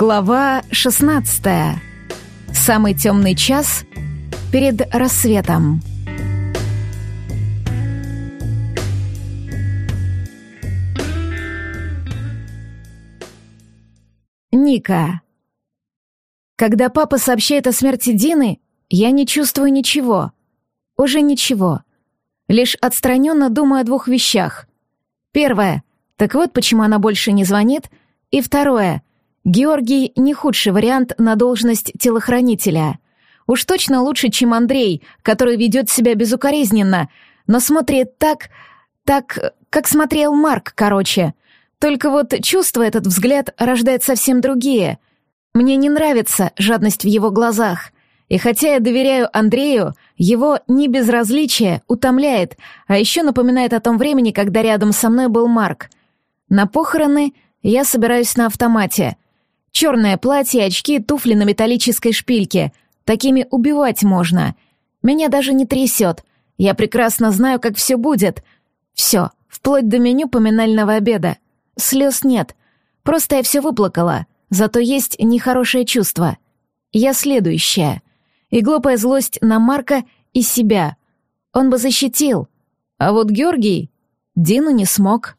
Глава 16. Самый темный час перед рассветом. Ника. Когда папа сообщает о смерти Дины, я не чувствую ничего. Уже ничего. Лишь отстраненно думаю о двух вещах. Первое. Так вот почему она больше не звонит. И второе — Георгий — не худший вариант на должность телохранителя. Уж точно лучше, чем Андрей, который ведет себя безукоризненно, но смотрит так... так... как смотрел Марк, короче. Только вот чувство этот взгляд рождает совсем другие. Мне не нравится жадность в его глазах. И хотя я доверяю Андрею, его небезразличие утомляет, а еще напоминает о том времени, когда рядом со мной был Марк. На похороны я собираюсь на автомате — Черное платье, очки, туфли на металлической шпильке. Такими убивать можно. Меня даже не трясет. Я прекрасно знаю, как все будет. Все, вплоть до меню поминального обеда. Слез нет. Просто я все выплакала. Зато есть нехорошее чувство. Я следующая. И глупая злость на Марка и себя. Он бы защитил. А вот Георгий Дину не смог.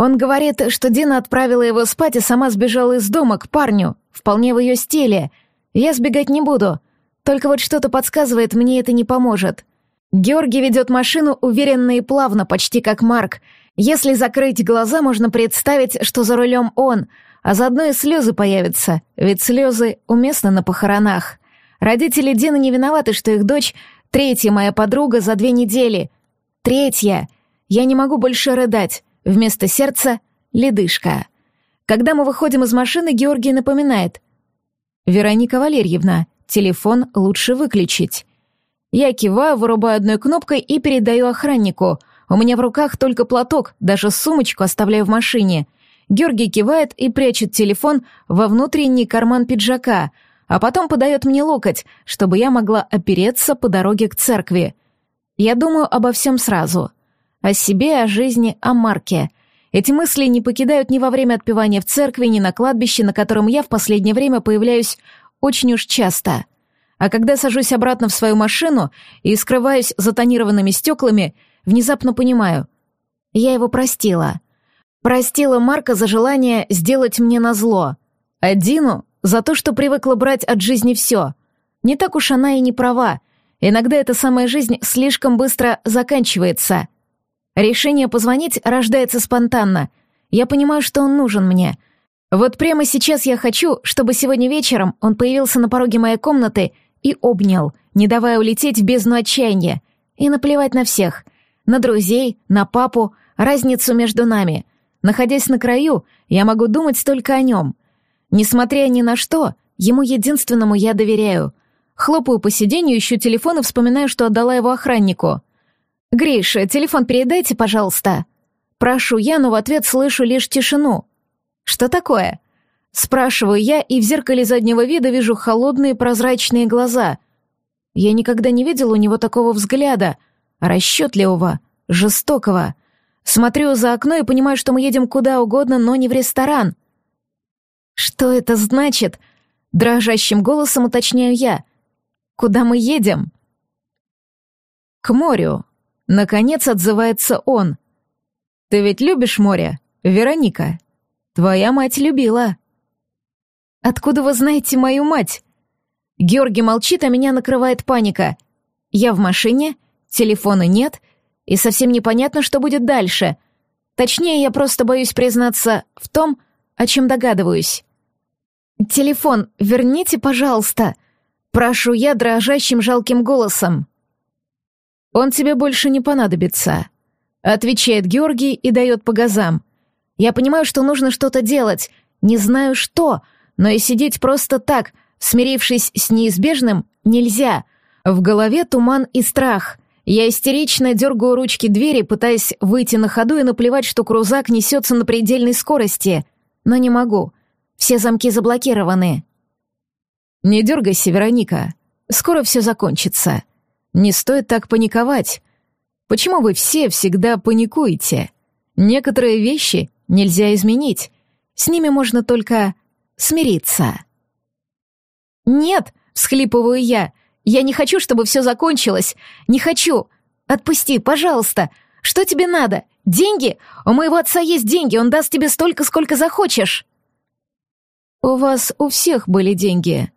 Он говорит, что Дина отправила его спать и сама сбежала из дома к парню, вполне в ее стиле. Я сбегать не буду. Только вот что-то подсказывает, мне это не поможет. Георгий ведет машину уверенно и плавно, почти как Марк. Если закрыть глаза, можно представить, что за рулем он, а заодно и слезы появятся, ведь слезы уместны на похоронах. Родители Дины не виноваты, что их дочь — третья моя подруга за две недели. Третья. Я не могу больше рыдать. Вместо сердца — ледышка. Когда мы выходим из машины, Георгий напоминает. «Вероника Валерьевна, телефон лучше выключить». Я киваю, вырубаю одной кнопкой и передаю охраннику. У меня в руках только платок, даже сумочку оставляю в машине. Георгий кивает и прячет телефон во внутренний карман пиджака, а потом подает мне локоть, чтобы я могла опереться по дороге к церкви. Я думаю обо всем сразу — о себе, о жизни, о Марке. Эти мысли не покидают ни во время отпевания в церкви, ни на кладбище, на котором я в последнее время появляюсь очень уж часто. А когда сажусь обратно в свою машину и скрываюсь за тонированными стеклами, внезапно понимаю. Я его простила. Простила Марка за желание сделать мне назло. А Дину за то, что привыкла брать от жизни все. Не так уж она и не права. Иногда эта самая жизнь слишком быстро заканчивается — Решение позвонить рождается спонтанно. Я понимаю, что он нужен мне. Вот прямо сейчас я хочу, чтобы сегодня вечером он появился на пороге моей комнаты и обнял, не давая улететь в бездну отчаяния. И наплевать на всех. На друзей, на папу, разницу между нами. Находясь на краю, я могу думать только о нем. Несмотря ни на что, ему единственному я доверяю. Хлопаю по сиденью, ищу телефон и вспоминаю, что отдала его охраннику. «Гриша, телефон передайте, пожалуйста». Прошу я, но в ответ слышу лишь тишину. «Что такое?» Спрашиваю я, и в зеркале заднего вида вижу холодные прозрачные глаза. Я никогда не видел у него такого взгляда, расчетливого, жестокого. Смотрю за окно и понимаю, что мы едем куда угодно, но не в ресторан. «Что это значит?» Дрожащим голосом уточняю я. «Куда мы едем?» «К морю», Наконец отзывается он. «Ты ведь любишь море, Вероника? Твоя мать любила». «Откуда вы знаете мою мать?» Георгий молчит, а меня накрывает паника. Я в машине, телефона нет, и совсем непонятно, что будет дальше. Точнее, я просто боюсь признаться в том, о чем догадываюсь. «Телефон верните, пожалуйста», — прошу я дрожащим жалким голосом. «Он тебе больше не понадобится», — отвечает Георгий и дает по газам. «Я понимаю, что нужно что-то делать, не знаю что, но и сидеть просто так, смирившись с неизбежным, нельзя. В голове туман и страх. Я истерично дергаю ручки двери, пытаясь выйти на ходу и наплевать, что крузак несется на предельной скорости. Но не могу. Все замки заблокированы. «Не дергайся, Вероника. Скоро все закончится», не стоит так паниковать. Почему вы все всегда паникуете? Некоторые вещи нельзя изменить. С ними можно только смириться. «Нет!» — всхлипываю я. «Я не хочу, чтобы все закончилось. Не хочу. Отпусти, пожалуйста. Что тебе надо? Деньги? У моего отца есть деньги, он даст тебе столько, сколько захочешь». «У вас у всех были деньги.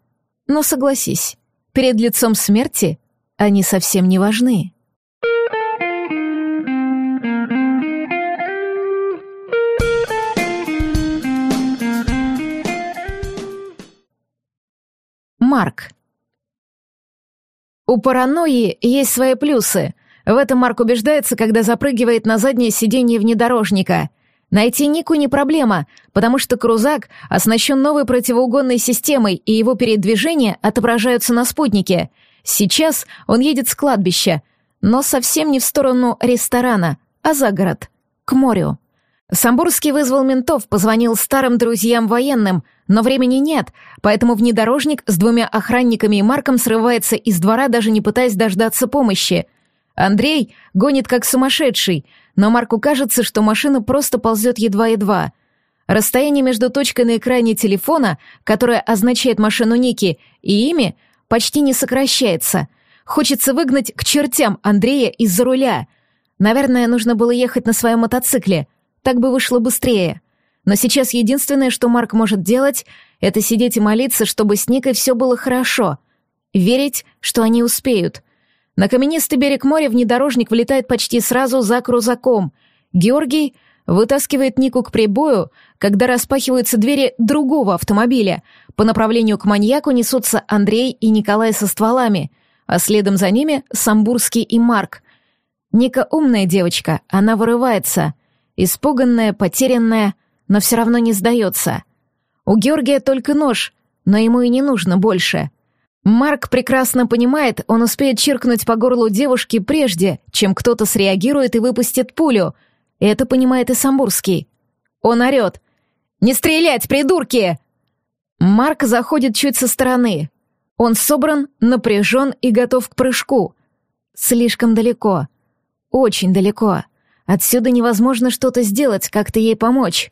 Но согласись, перед лицом смерти они совсем не важны». Марк. У паранойи есть свои плюсы. В этом Марк убеждается, когда запрыгивает на заднее сиденье внедорожника. Найти Нику не проблема, потому что крузак оснащен новой противоугонной системой, и его передвижения отображаются на спутнике. Сейчас он едет с кладбища, но совсем не в сторону ресторана, а за город, к морю. Самбурский вызвал ментов, позвонил старым друзьям военным, но времени нет, поэтому внедорожник с двумя охранниками и Марком срывается из двора, даже не пытаясь дождаться помощи. Андрей гонит как сумасшедший, но Марку кажется, что машина просто ползет едва-едва. Расстояние между точкой на экране телефона, которая означает машину Ники, и ими почти не сокращается. Хочется выгнать к чертям Андрея из-за руля. Наверное, нужно было ехать на своем мотоцикле. Так бы вышло быстрее. Но сейчас единственное, что Марк может делать, это сидеть и молиться, чтобы с Никой все было хорошо. Верить, что они успеют. На каменистый берег моря внедорожник влетает почти сразу за крузаком. Георгий вытаскивает Нику к прибою, когда распахиваются двери другого автомобиля. По направлению к маньяку несутся Андрей и Николай со стволами, а следом за ними Самбурский и Марк. Ника умная девочка, она вырывается. Испуганная, потерянная, но все равно не сдается. У Георгия только нож, но ему и не нужно больше. Марк прекрасно понимает, он успеет чиркнуть по горлу девушки прежде, чем кто-то среагирует и выпустит пулю. Это понимает и Самбурский. Он орет. «Не стрелять, придурки!» Марк заходит чуть со стороны. Он собран, напряжен и готов к прыжку. Слишком далеко. Очень далеко. Отсюда невозможно что-то сделать, как-то ей помочь.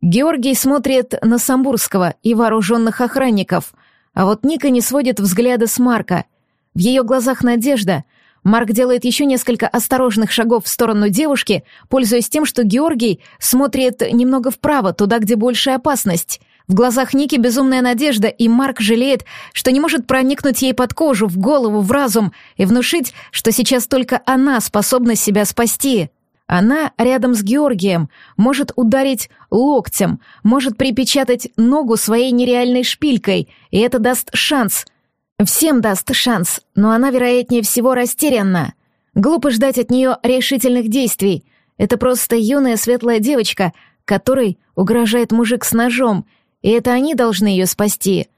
Георгий смотрит на Самбурского и вооруженных охранников, а вот Ника не сводит взгляда с Марка. В ее глазах надежда. Марк делает еще несколько осторожных шагов в сторону девушки, пользуясь тем, что Георгий смотрит немного вправо, туда, где большая опасность. В глазах Ники безумная надежда, и Марк жалеет, что не может проникнуть ей под кожу, в голову, в разум и внушить, что сейчас только она способна себя спасти. Она рядом с Георгием, может ударить локтем, может припечатать ногу своей нереальной шпилькой, и это даст шанс. Всем даст шанс, но она, вероятнее всего, растеряна. Глупо ждать от нее решительных действий. Это просто юная светлая девочка, которой угрожает мужик с ножом, и это они должны ее спасти.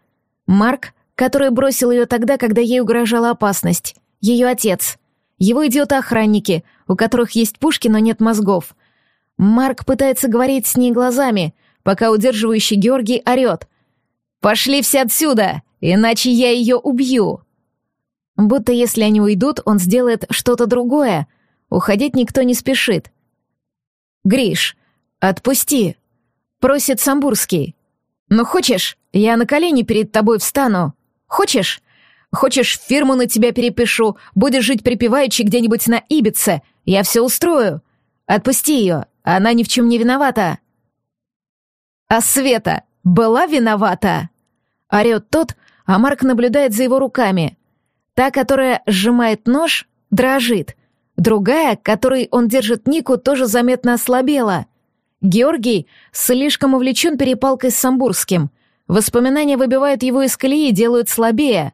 Марк, который бросил ее тогда, когда ей угрожала опасность. Ее отец. Его идиоты-охранники — у которых есть пушки, но нет мозгов. Марк пытается говорить с ней глазами, пока удерживающий Георгий орет. «Пошли все отсюда, иначе я ее убью!» Будто если они уйдут, он сделает что-то другое. Уходить никто не спешит. «Гриш, отпусти!» — просит Самбурский. «Ну хочешь, я на колени перед тобой встану? Хочешь? Хочешь, фирму на тебя перепишу, будешь жить припеваючи где-нибудь на Ибице, я все устрою. Отпусти ее, она ни в чем не виновата». «А Света была виновата?» Орет тот, а Марк наблюдает за его руками. Та, которая сжимает нож, дрожит. Другая, которой он держит Нику, тоже заметно ослабела. Георгий слишком увлечен перепалкой с Самбурским. Воспоминания выбивают его из колеи и делают слабее.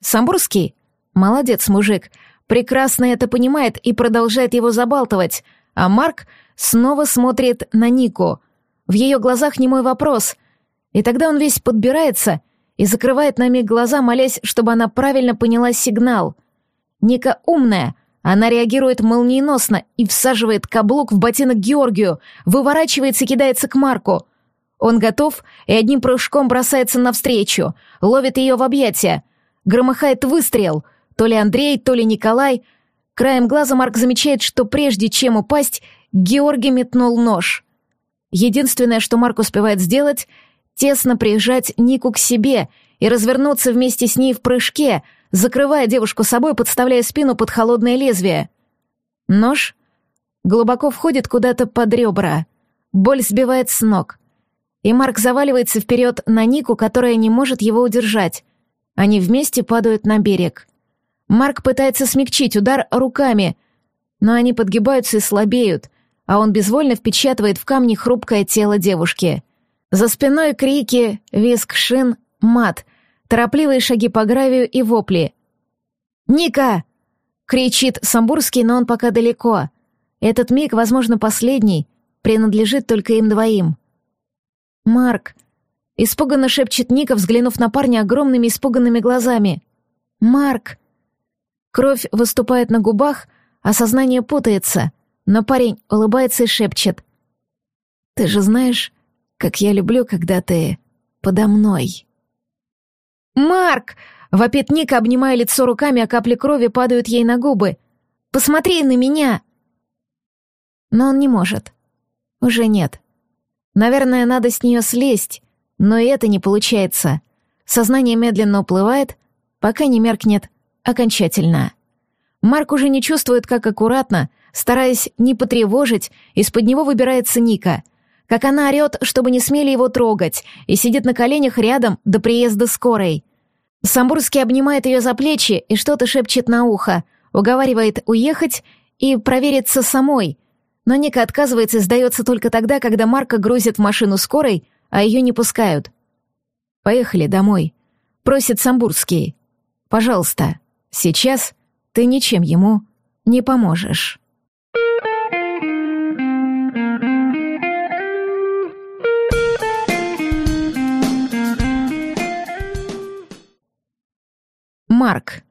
Самбурский? Молодец, мужик прекрасно это понимает и продолжает его забалтывать, а Марк снова смотрит на Нику. В ее глазах немой вопрос. И тогда он весь подбирается и закрывает на миг глаза, молясь, чтобы она правильно поняла сигнал. Ника умная, она реагирует молниеносно и всаживает каблук в ботинок Георгию, выворачивается и кидается к Марку. Он готов и одним прыжком бросается навстречу, ловит ее в объятия. Громыхает выстрел — то ли Андрей, то ли Николай. Краем глаза Марк замечает, что прежде чем упасть, Георгий метнул нож. Единственное, что Марк успевает сделать, тесно прижать Нику к себе и развернуться вместе с ней в прыжке, закрывая девушку собой, подставляя спину под холодное лезвие. Нож глубоко входит куда-то под ребра. Боль сбивает с ног. И Марк заваливается вперед на Нику, которая не может его удержать. Они вместе падают на берег. Марк пытается смягчить удар руками, но они подгибаются и слабеют, а он безвольно впечатывает в камни хрупкое тело девушки. За спиной крики, визг шин, мат, торопливые шаги по гравию и вопли. «Ника!» — кричит Самбурский, но он пока далеко. Этот миг, возможно, последний, принадлежит только им двоим. «Марк!» — испуганно шепчет Ника, взглянув на парня огромными испуганными глазами. «Марк!» Кровь выступает на губах, а сознание путается, но парень улыбается и шепчет. «Ты же знаешь, как я люблю, когда ты подо мной». «Марк!» — вопит Ника, обнимая лицо руками, а капли крови падают ей на губы. «Посмотри на меня!» Но он не может. Уже нет. Наверное, надо с нее слезть, но и это не получается. Сознание медленно уплывает, пока не меркнет окончательно. Марк уже не чувствует, как аккуратно, стараясь не потревожить, из-под него выбирается Ника. Как она орёт, чтобы не смели его трогать, и сидит на коленях рядом до приезда скорой. Самбурский обнимает ее за плечи и что-то шепчет на ухо, уговаривает уехать и провериться самой. Но Ника отказывается и сдается только тогда, когда Марка грузит в машину скорой, а ее не пускают. «Поехали домой», — просит Самбурский. «Пожалуйста, сейчас ты ничем ему не поможешь». Марк.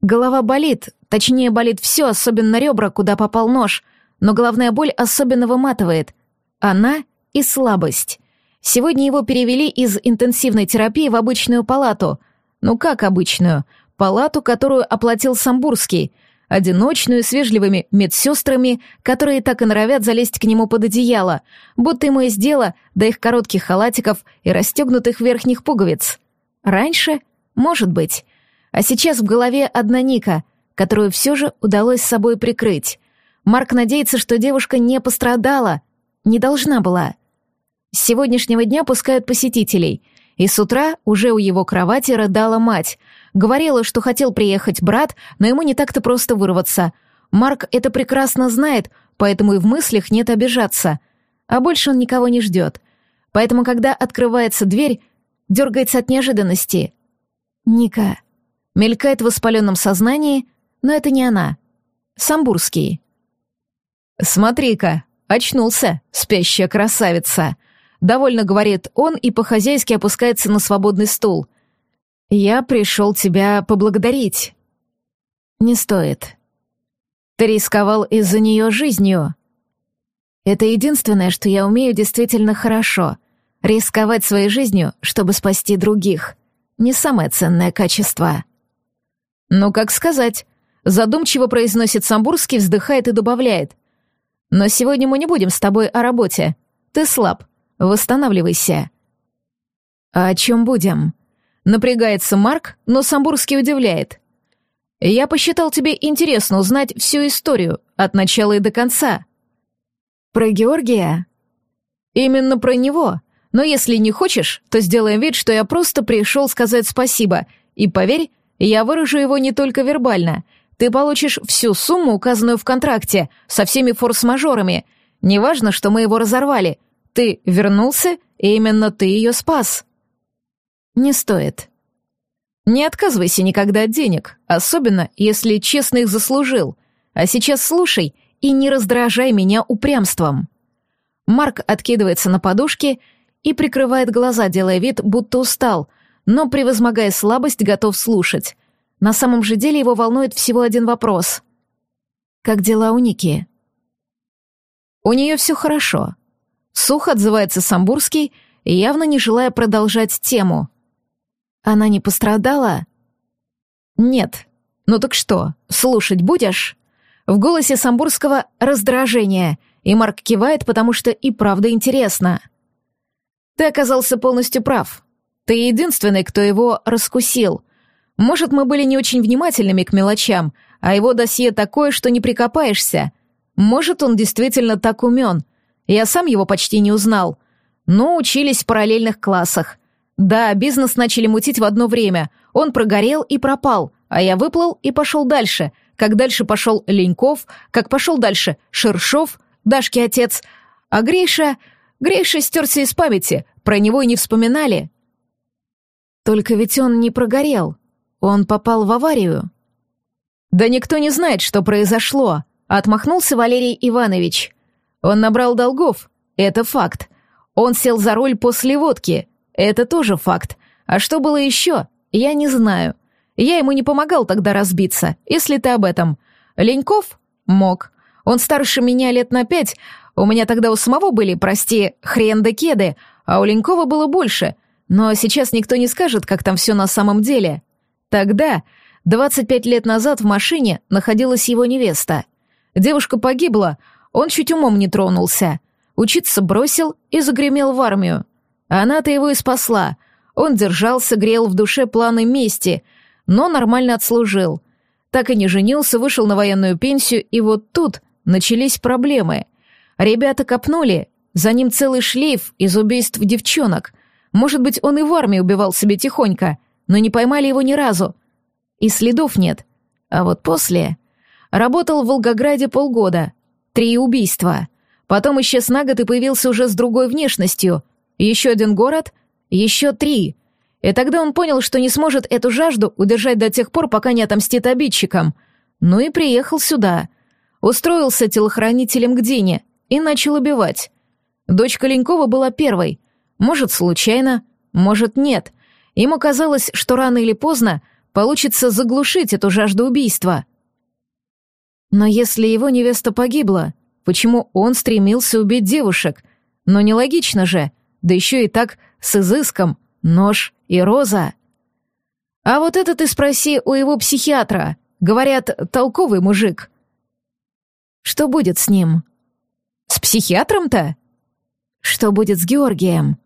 Голова болит, точнее болит все, особенно ребра, куда попал нож, но головная боль особенно выматывает. Она и слабость. Сегодня его перевели из интенсивной терапии в обычную палату. Ну как обычную? Палату, которую оплатил Самбурский. Одиночную, с вежливыми медсестрами, которые так и норовят залезть к нему под одеяло, будто ему есть дело до их коротких халатиков и расстегнутых верхних пуговиц. Раньше может быть. А сейчас в голове одна Ника, которую все же удалось с собой прикрыть. Марк надеется, что девушка не пострадала. Не должна была. С сегодняшнего дня пускают посетителей. И с утра уже у его кровати рыдала мать. Говорила, что хотел приехать брат, но ему не так-то просто вырваться. Марк это прекрасно знает, поэтому и в мыслях нет обижаться. А больше он никого не ждет. Поэтому, когда открывается дверь, дергается от неожиданности. Ника. Мелькает в воспаленном сознании, но это не она. Самбурский. «Смотри-ка, очнулся, спящая красавица!» Довольно говорит он и по-хозяйски опускается на свободный стул. «Я пришел тебя поблагодарить». «Не стоит. Ты рисковал из-за нее жизнью. Это единственное, что я умею действительно хорошо — рисковать своей жизнью, чтобы спасти других» не самое ценное качество. Ну, как сказать, задумчиво произносит Самбурский, вздыхает и добавляет. Но сегодня мы не будем с тобой о работе. Ты слаб, восстанавливайся. А о чем будем? Напрягается Марк, но Самбурский удивляет. Я посчитал тебе интересно узнать всю историю, от начала и до конца. Про Георгия? Именно про него, но если не хочешь, то сделаем вид, что я просто пришел сказать спасибо. И поверь, я выражу его не только вербально. Ты получишь всю сумму, указанную в контракте, со всеми форс-мажорами. Неважно, что мы его разорвали. Ты вернулся, и именно ты ее спас. Не стоит. Не отказывайся никогда от денег, особенно если честно их заслужил. А сейчас слушай и не раздражай меня упрямством. Марк откидывается на подушке и прикрывает глаза, делая вид, будто устал, но, превозмогая слабость, готов слушать. На самом же деле его волнует всего один вопрос. «Как дела у Ники?» «У нее все хорошо». Сухо отзывается Самбурский, явно не желая продолжать тему. «Она не пострадала?» «Нет. Ну так что, слушать будешь?» В голосе Самбурского раздражение, и Марк кивает, потому что и правда интересно. Ты оказался полностью прав. Ты единственный, кто его раскусил. Может, мы были не очень внимательными к мелочам, а его досье такое, что не прикопаешься. Может, он действительно так умен. Я сам его почти не узнал. Но учились в параллельных классах. Да, бизнес начали мутить в одно время. Он прогорел и пропал, а я выплыл и пошел дальше. Как дальше пошел Леньков, как пошел дальше Шершов, Дашки отец. А Гриша... Гриша стерся из памяти, про него и не вспоминали. Только ведь он не прогорел. Он попал в аварию. Да никто не знает, что произошло, отмахнулся Валерий Иванович. Он набрал долгов, это факт. Он сел за руль после водки, это тоже факт. А что было еще, я не знаю. Я ему не помогал тогда разбиться, если ты об этом. Леньков? Мог. Он старше меня лет на пять. У меня тогда у самого были, прости, хрен да кеды, а у Ленькова было больше. Но сейчас никто не скажет, как там все на самом деле. Тогда, 25 лет назад, в машине находилась его невеста. Девушка погибла, он чуть умом не тронулся. Учиться бросил и загремел в армию. Она-то его и спасла. Он держался, грел в душе планы мести, но нормально отслужил. Так и не женился, вышел на военную пенсию, и вот тут начались проблемы. Ребята копнули, за ним целый шлейф из убийств девчонок. Может быть, он и в армии убивал себе тихонько, но не поймали его ни разу. И следов нет. А вот после... Работал в Волгограде полгода. Три убийства. Потом исчез на год и появился уже с другой внешностью. Еще один город, еще три. И тогда он понял, что не сможет эту жажду удержать до тех пор, пока не отомстит обидчикам. Ну и приехал сюда. Устроился телохранителем к Дине и начал убивать. Дочка Ленькова была первой. Может, случайно, может, нет. Ему казалось, что рано или поздно получится заглушить эту жажду убийства. Но если его невеста погибла, почему он стремился убить девушек? Но нелогично же, да еще и так с изыском, нож и роза. А вот это ты спроси у его психиатра. Говорят, толковый мужик. Что будет с ним? Психиатром-то? Что будет с Георгием?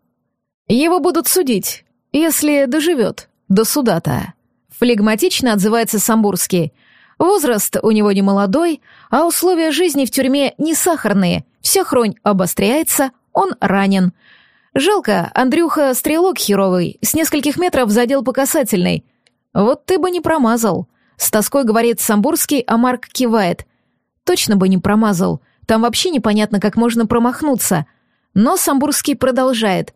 Его будут судить, если доживет до суда-то. Флегматично отзывается Самбурский. Возраст у него не молодой, а условия жизни в тюрьме не сахарные. Вся хронь обостряется, он ранен. Жалко, Андрюха стрелок херовый, с нескольких метров задел по касательной. Вот ты бы не промазал. С тоской говорит Самбурский, а Марк кивает. Точно бы не промазал. Там вообще непонятно, как можно промахнуться. Но Самбурский продолжает.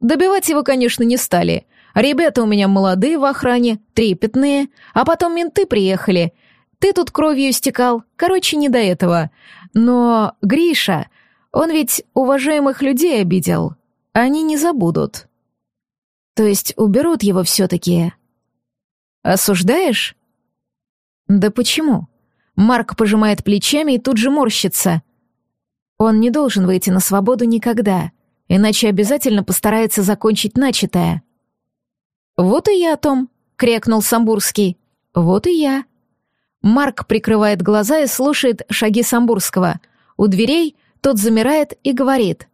Добивать его, конечно, не стали. Ребята у меня молодые в охране, трепетные, а потом менты приехали. Ты тут кровью истекал, короче, не до этого. Но Гриша, он ведь уважаемых людей обидел. Они не забудут. То есть уберут его все-таки. Осуждаешь? Да почему? Марк пожимает плечами и тут же морщится. Он не должен выйти на свободу никогда иначе обязательно постарается закончить начатое. «Вот и я о том», — крякнул Самбурский. «Вот и я». Марк прикрывает глаза и слушает шаги Самбурского. У дверей тот замирает и говорит.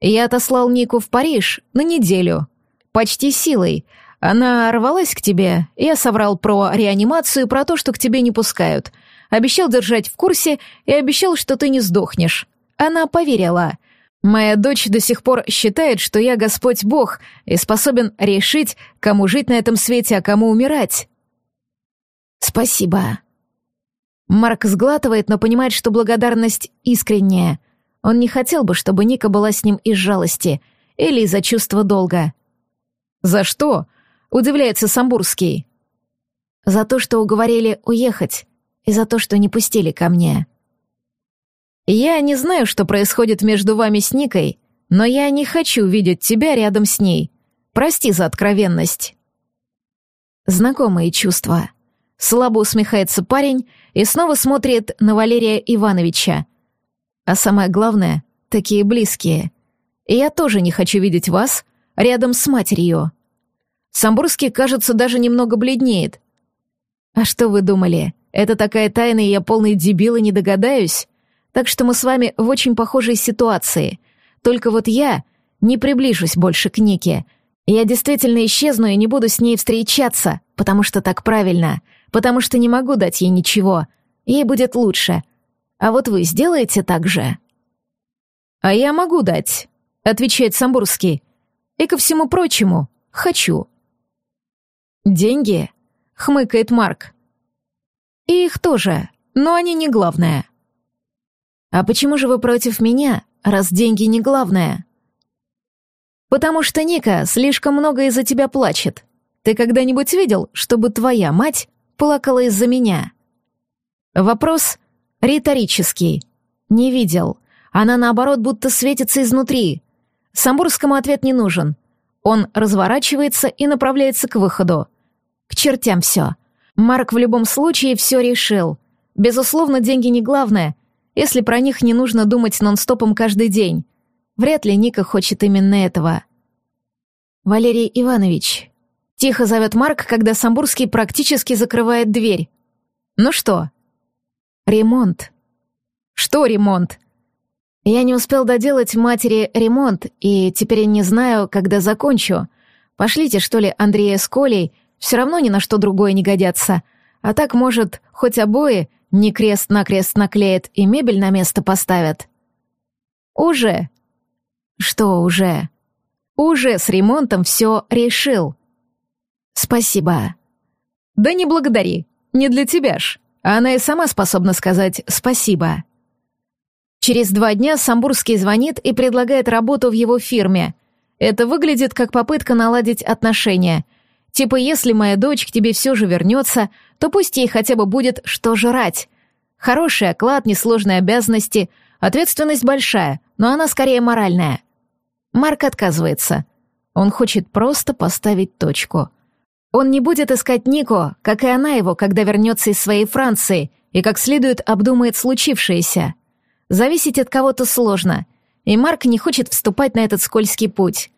«Я отослал Нику в Париж на неделю. Почти силой. Она рвалась к тебе. Я соврал про реанимацию, про то, что к тебе не пускают. Обещал держать в курсе и обещал, что ты не сдохнешь. Она поверила. Моя дочь до сих пор считает, что я Господь Бог и способен решить, кому жить на этом свете, а кому умирать. Спасибо. Марк сглатывает, но понимает, что благодарность искренняя. Он не хотел бы, чтобы Ника была с ним из жалости или из-за чувства долга. «За что?» — удивляется Самбурский. «За то, что уговорили уехать, и за то, что не пустили ко мне». «Я не знаю, что происходит между вами с Никой, но я не хочу видеть тебя рядом с ней. Прости за откровенность». Знакомые чувства. Слабо усмехается парень и снова смотрит на Валерия Ивановича. А самое главное, такие близкие. И я тоже не хочу видеть вас рядом с матерью. Самбурский, кажется, даже немного бледнеет. А что вы думали? Это такая тайна, и я полный дебил и не догадаюсь? Так что мы с вами в очень похожей ситуации. Только вот я не приближусь больше к Нике. Я действительно исчезну и не буду с ней встречаться, потому что так правильно, потому что не могу дать ей ничего. Ей будет лучше. А вот вы сделаете так же?» «А я могу дать», — отвечает Самбурский. «И ко всему прочему, хочу». «Деньги?» — хмыкает Марк. «И их тоже, но они не главное». «А почему же вы против меня, раз деньги не главное?» «Потому что Ника слишком много из-за тебя плачет. Ты когда-нибудь видел, чтобы твоя мать плакала из-за меня?» Вопрос риторический. Не видел. Она, наоборот, будто светится изнутри. Самбурскому ответ не нужен. Он разворачивается и направляется к выходу. К чертям все. Марк в любом случае все решил. Безусловно, деньги не главное, если про них не нужно думать нон-стопом каждый день. Вряд ли Ника хочет именно этого. «Валерий Иванович», — тихо зовет Марк, когда Самбурский практически закрывает дверь. «Ну что?» «Ремонт». «Что ремонт?» Я не успел доделать матери ремонт, и теперь не знаю, когда закончу. Пошлите, что ли, Андрея с Колей, все равно ни на что другое не годятся. А так, может, хоть обои не крест-накрест наклеят и мебель на место поставят. Уже? Что уже? Уже с ремонтом все решил. Спасибо. Да не благодари, не для тебя ж. Она и сама способна сказать «спасибо». Через два дня Самбурский звонит и предлагает работу в его фирме. Это выглядит как попытка наладить отношения. Типа, если моя дочь к тебе все же вернется, то пусть ей хотя бы будет что жрать. Хороший оклад, несложные обязанности, ответственность большая, но она скорее моральная. Марк отказывается. Он хочет просто поставить точку. Он не будет искать Нико, как и она его, когда вернется из своей Франции и как следует обдумает случившееся. Зависеть от кого-то сложно, и Марк не хочет вступать на этот скользкий путь.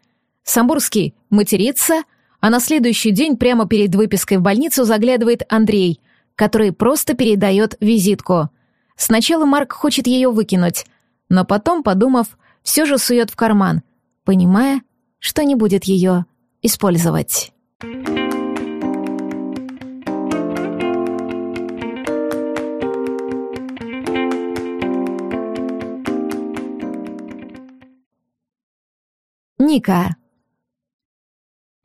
Самбурский матерится, а на следующий день прямо перед выпиской в больницу заглядывает Андрей, который просто передает визитку. Сначала Марк хочет ее выкинуть, но потом, подумав, все же сует в карман, понимая, что не будет ее использовать. Ника.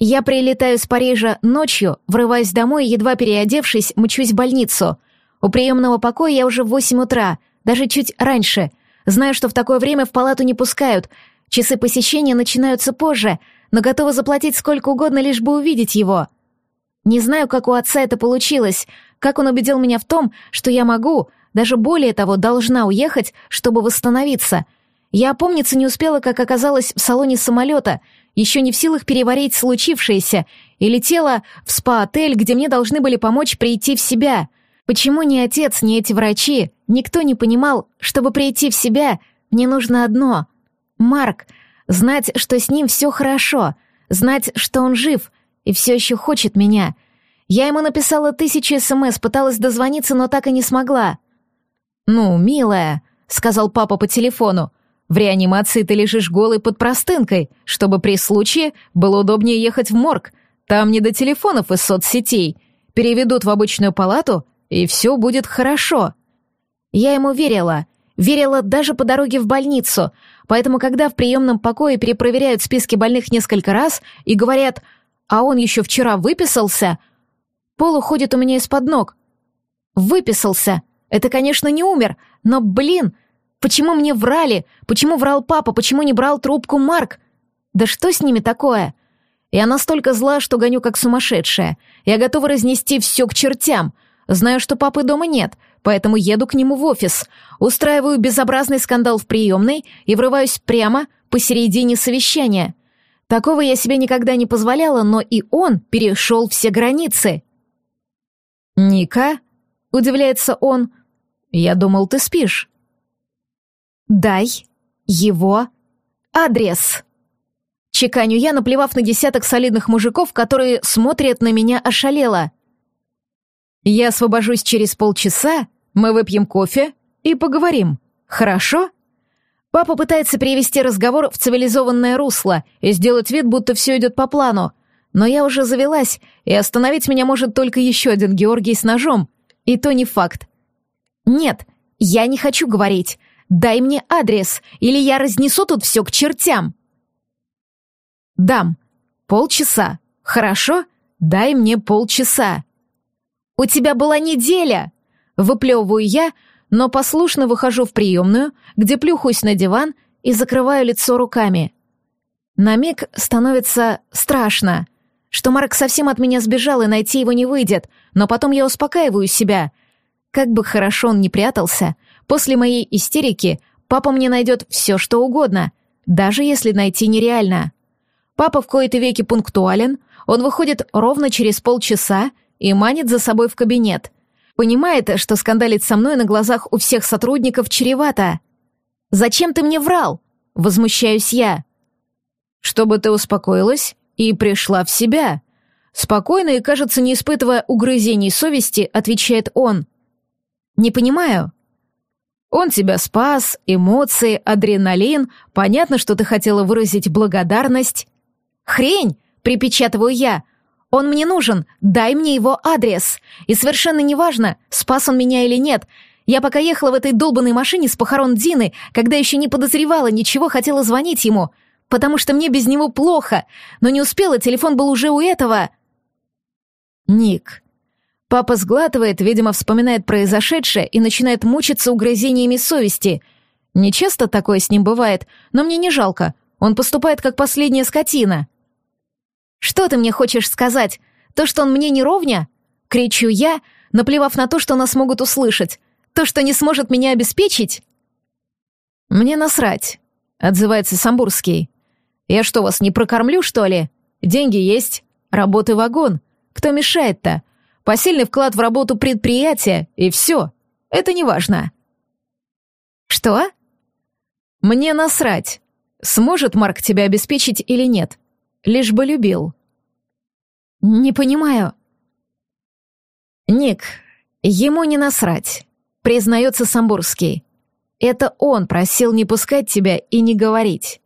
Я прилетаю с Парижа ночью, врываюсь домой едва переодевшись, мчусь в больницу. У приемного покоя я уже в восемь утра, даже чуть раньше. Знаю, что в такое время в палату не пускают. Часы посещения начинаются позже, но готова заплатить сколько угодно, лишь бы увидеть его. Не знаю, как у отца это получилось, как он убедил меня в том, что я могу, даже более того, должна уехать, чтобы восстановиться — я опомниться не успела, как оказалась в салоне самолета, еще не в силах переварить случившееся, и летела в спа-отель, где мне должны были помочь прийти в себя. Почему ни отец, ни эти врачи, никто не понимал, чтобы прийти в себя, мне нужно одно — Марк, знать, что с ним все хорошо, знать, что он жив и все еще хочет меня. Я ему написала тысячи СМС, пыталась дозвониться, но так и не смогла. «Ну, милая», — сказал папа по телефону, — в реанимации ты лежишь голый под простынкой, чтобы при случае было удобнее ехать в морг. Там не до телефонов и соцсетей. Переведут в обычную палату, и все будет хорошо. Я ему верила. Верила даже по дороге в больницу. Поэтому, когда в приемном покое перепроверяют списки больных несколько раз и говорят «а он еще вчера выписался», пол уходит у меня из-под ног. Выписался. Это, конечно, не умер, но, блин, Почему мне врали? Почему врал папа? Почему не брал трубку Марк? Да что с ними такое? Я настолько зла, что гоню как сумасшедшая. Я готова разнести все к чертям. Знаю, что папы дома нет, поэтому еду к нему в офис. Устраиваю безобразный скандал в приемной и врываюсь прямо посередине совещания. Такого я себе никогда не позволяла, но и он перешел все границы. «Ника?» — удивляется он. «Я думал, ты спишь». «Дай его адрес!» Чеканю я, наплевав на десяток солидных мужиков, которые смотрят на меня ошалело. «Я освобожусь через полчаса, мы выпьем кофе и поговорим, хорошо?» Папа пытается перевести разговор в цивилизованное русло и сделать вид, будто все идет по плану. Но я уже завелась, и остановить меня может только еще один Георгий с ножом. И то не факт. Нет, я не хочу говорить. Дай мне адрес, или я разнесу тут все к чертям. Дам. Полчаса. Хорошо? Дай мне полчаса. У тебя была неделя. Выплевываю я, но послушно выхожу в приемную, где плюхаюсь на диван и закрываю лицо руками. На миг становится страшно, что Марк совсем от меня сбежал и найти его не выйдет, но потом я успокаиваю себя. Как бы хорошо он ни прятался, после моей истерики папа мне найдет все, что угодно, даже если найти нереально. Папа в кои-то веки пунктуален, он выходит ровно через полчаса и манит за собой в кабинет — Понимает, что скандалить со мной на глазах у всех сотрудников чревато. «Зачем ты мне врал?» — возмущаюсь я. «Чтобы ты успокоилась и пришла в себя». Спокойно и, кажется, не испытывая угрызений совести, отвечает он. «Не понимаю». «Он тебя спас, эмоции, адреналин. Понятно, что ты хотела выразить благодарность». «Хрень!» — припечатываю я. Он мне нужен, дай мне его адрес. И совершенно неважно, спас он меня или нет. Я пока ехала в этой долбанной машине с похорон Дины, когда еще не подозревала ничего, хотела звонить ему, потому что мне без него плохо, но не успела, телефон был уже у этого. Ник. Папа сглатывает, видимо, вспоминает произошедшее и начинает мучиться угрызениями совести. Не такое с ним бывает, но мне не жалко. Он поступает как последняя скотина. «Что ты мне хочешь сказать? То, что он мне не ровня?» Кричу я, наплевав на то, что нас могут услышать. То, что не сможет меня обеспечить? «Мне насрать», — отзывается Самбурский. «Я что, вас не прокормлю, что ли? Деньги есть, работы вагон. Кто мешает-то? Посильный вклад в работу предприятия, и все. Это не важно». «Что?» «Мне насрать. Сможет Марк тебя обеспечить или нет лишь бы любил. Не понимаю. Ник, ему не насрать, признается Самбурский. Это он просил не пускать тебя и не говорить.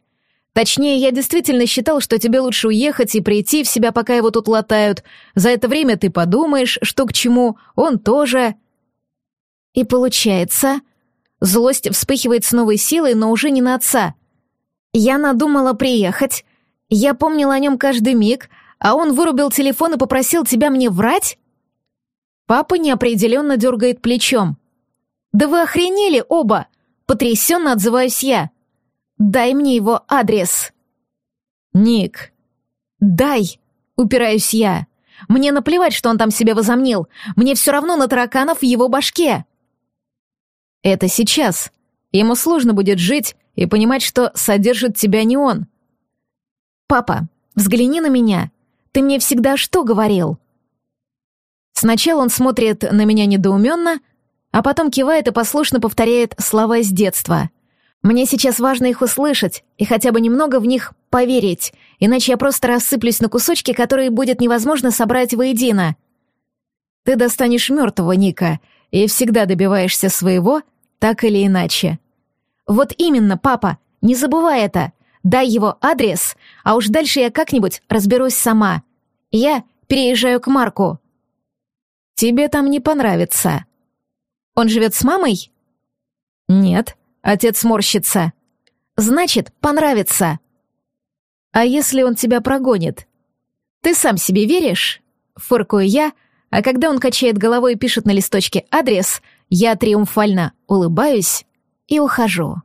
Точнее, я действительно считал, что тебе лучше уехать и прийти в себя, пока его тут латают. За это время ты подумаешь, что к чему, он тоже. И получается, злость вспыхивает с новой силой, но уже не на отца. Я надумала приехать, я помнила о нем каждый миг, а он вырубил телефон и попросил тебя мне врать? Папа неопределенно дергает плечом. Да вы охренели оба! Потрясенно отзываюсь я. Дай мне его адрес. Ник. Дай, упираюсь я. Мне наплевать, что он там себе возомнил. Мне все равно на тараканов в его башке. Это сейчас. Ему сложно будет жить и понимать, что содержит тебя не он. «Папа, взгляни на меня. Ты мне всегда что говорил?» Сначала он смотрит на меня недоуменно, а потом кивает и послушно повторяет слова с детства. Мне сейчас важно их услышать и хотя бы немного в них поверить, иначе я просто рассыплюсь на кусочки, которые будет невозможно собрать воедино. Ты достанешь мертвого Ника и всегда добиваешься своего, так или иначе. Вот именно, папа, не забывай это. Дай его адрес, а уж дальше я как-нибудь разберусь сама. Я переезжаю к Марку. Тебе там не понравится. Он живет с мамой? Нет, отец морщится. Значит, понравится. А если он тебя прогонит? Ты сам себе веришь? Фыркую я, а когда он качает головой и пишет на листочке адрес, я триумфально улыбаюсь и ухожу.